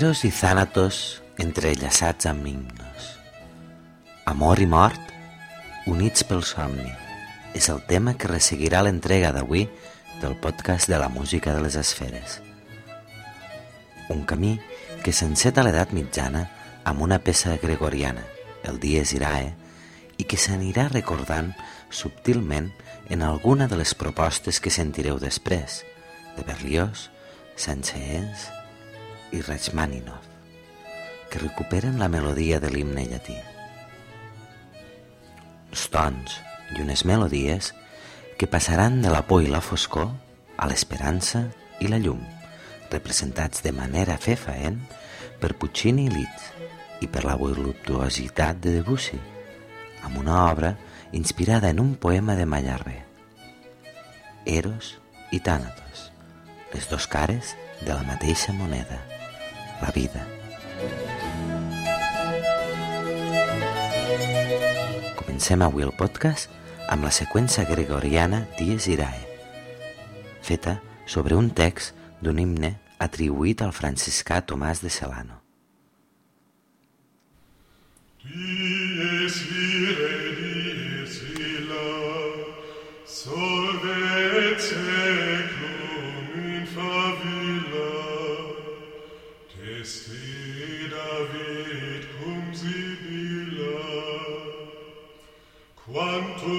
Eros i Thanatos entrellaçats amb himnos. Amor i mort units pel somni és el tema que resseguirà l'entrega d'avui del podcast de la música de les esferes. Un camí que s'enceta a l'edat mitjana amb una peça gregoriana, el Dies Irae, i que s'anirà recordant subtilment en alguna de les propostes que sentireu després, de Berlioz, Sanchez i Rachmaninoff, que recuperen la melodia de l'himne llatí. Els tons i unes melodies que passaran de la por i la foscor a l'esperança i la llum, representats de manera fefaent per Puccini i Liszt i per la voluptuositat de Debussy, amb una obra inspirada en un poema de Mallarbe. Eros i Tànatos, les dos cares de la mateixa moneda, la vida. Comencem avui el podcast amb la seqüència gregoriana Dies Irae, feta sobre un text d'un himne atribuït al franciscà Tomàs de Celano. Dies irae,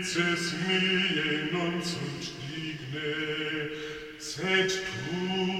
vices miei non sunt digne, sed tu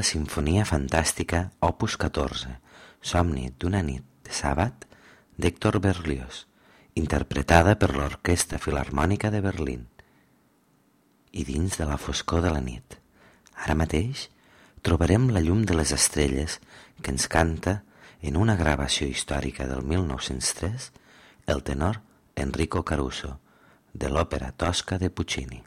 La sinfonia fantàstica Opus 14, Somni d'una nit de sàbat, d'Héctor Berlioz, interpretada per l'Orquestra Filarmònica de Berlín. I dins de la foscor de la nit, ara mateix, trobarem la llum de les estrelles que ens canta en una gravació històrica del 1903 el tenor Enrico Caruso, de l'òpera tosca de Puccini.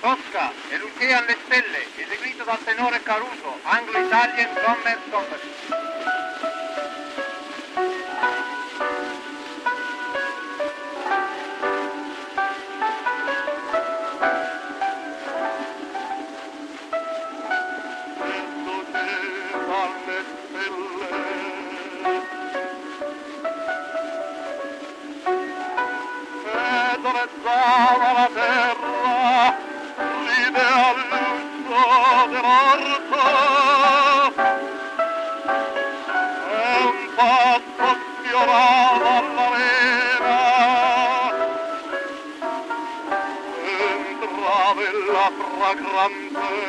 Tosca, Elucea alle stelle, eseguito dal tenore Caruso, Anglo-Italian Commerce Company. stelle. Pedrezzava la la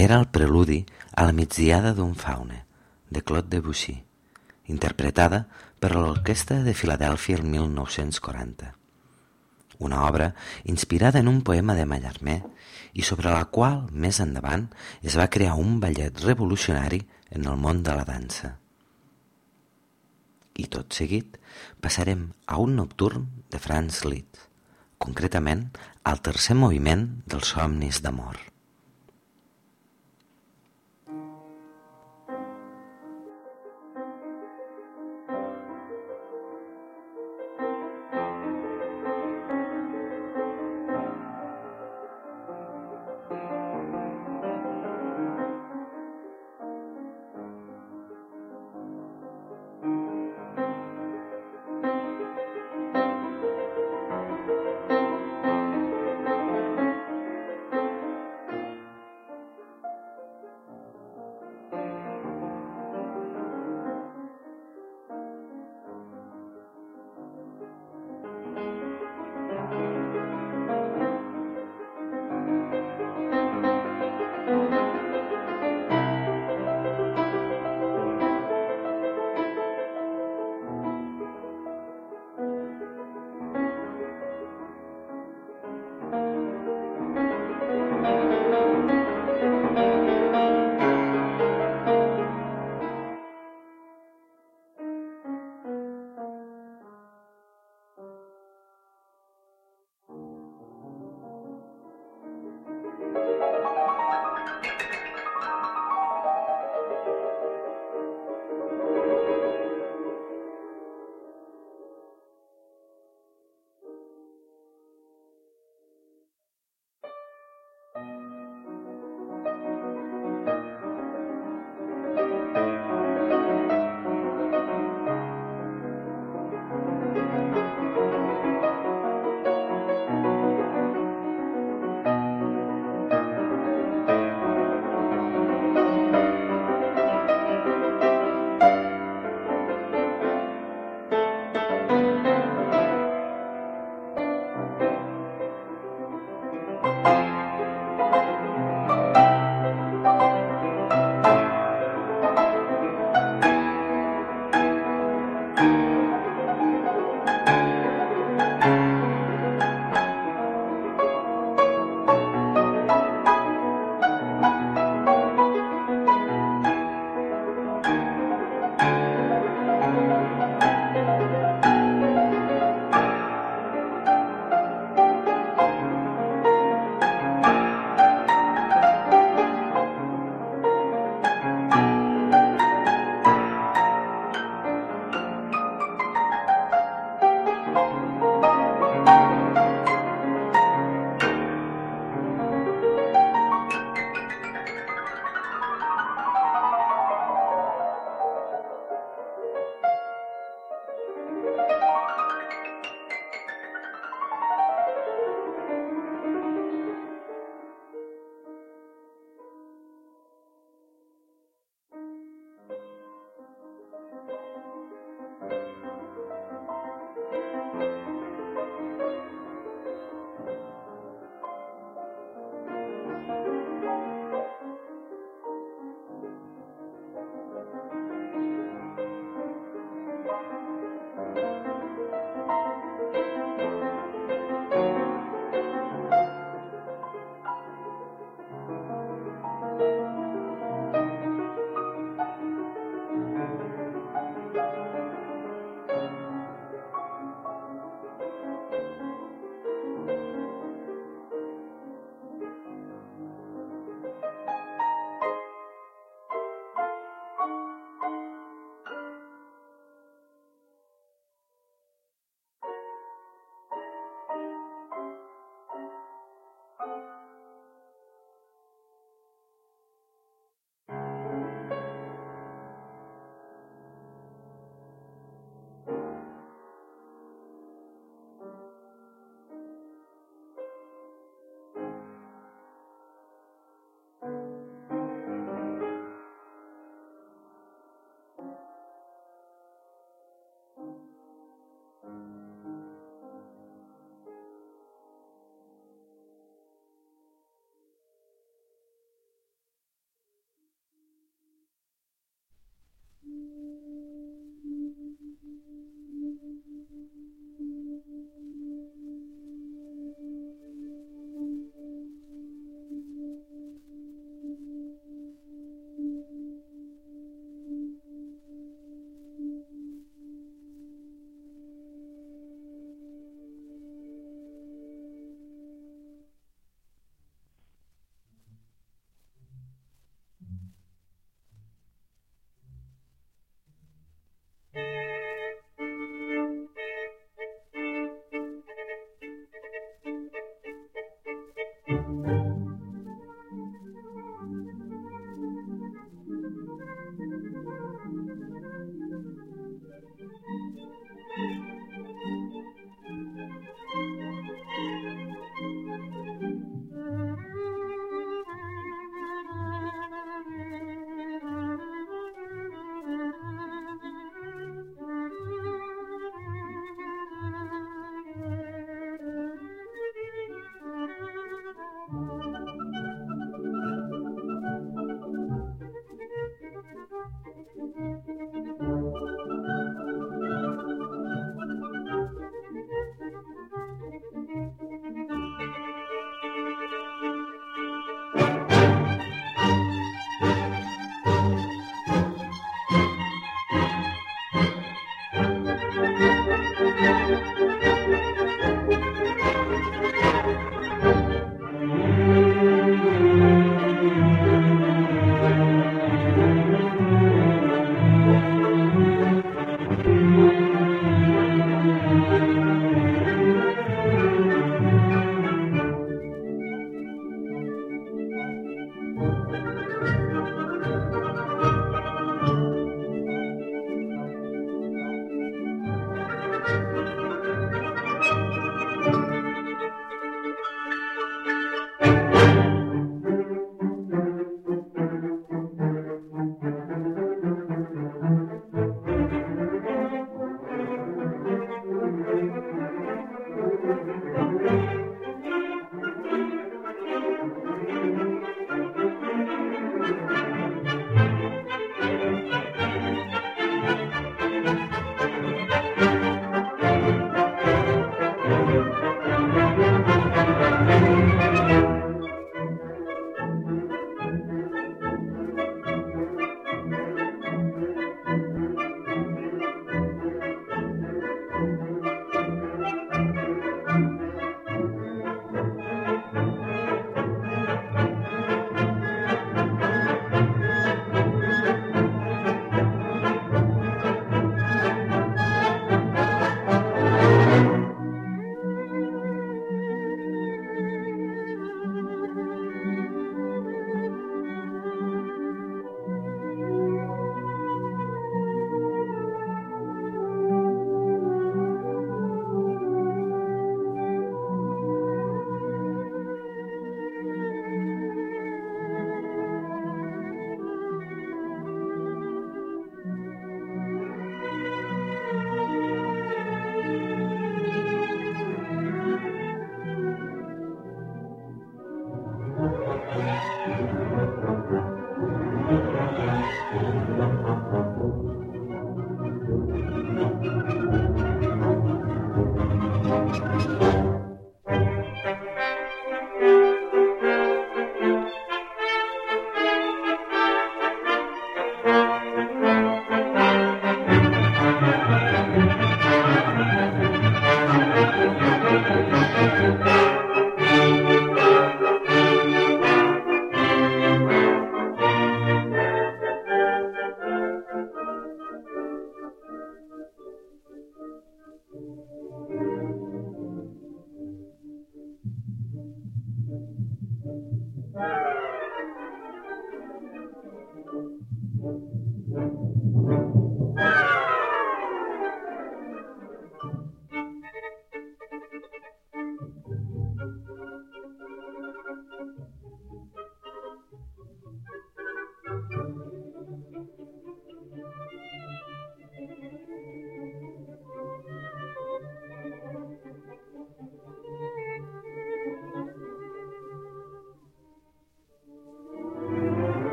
Era el preludi a la migdiada d'un faune, de Claude Debussy, interpretada per l'Orquestra de Filadèlfia el 1940. Una obra inspirada en un poema de Mallarmé i sobre la qual, més endavant, es va crear un ballet revolucionari en el món de la dansa. I tot seguit passarem a un nocturn de Franz Liszt, concretament al tercer moviment dels somnis d'amor.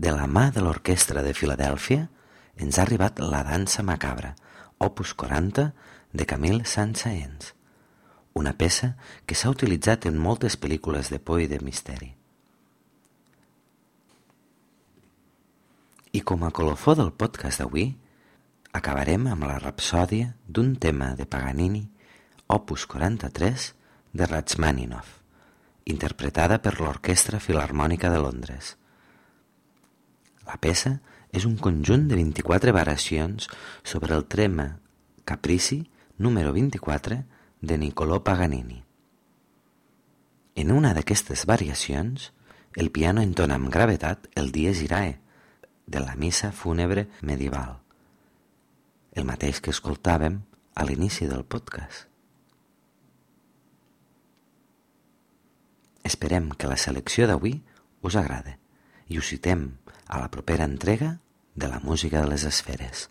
De la mà de l'Orquestra de Filadèlfia ens ha arribat La dansa macabra, opus 40 de Camille Saint-Saëns, una peça que s'ha utilitzat en moltes pel·lícules de por i de misteri. I com a colofó del podcast d'avui, acabarem amb la rapsòdia d'un tema de Paganini, opus 43, de Rachmaninoff, interpretada per l'Orquestra Filarmònica de Londres. La peça és un conjunt de 24 variacions sobre el tema Caprici número 24 de Niccolò Paganini. En una d'aquestes variacions, el piano entona amb gravetat el Dies Irae, de la missa fúnebre medieval, el mateix que escoltàvem a l'inici del podcast. Esperem que la selecció d'avui us agrade i us citem a la propera entrega de la música de les esferes.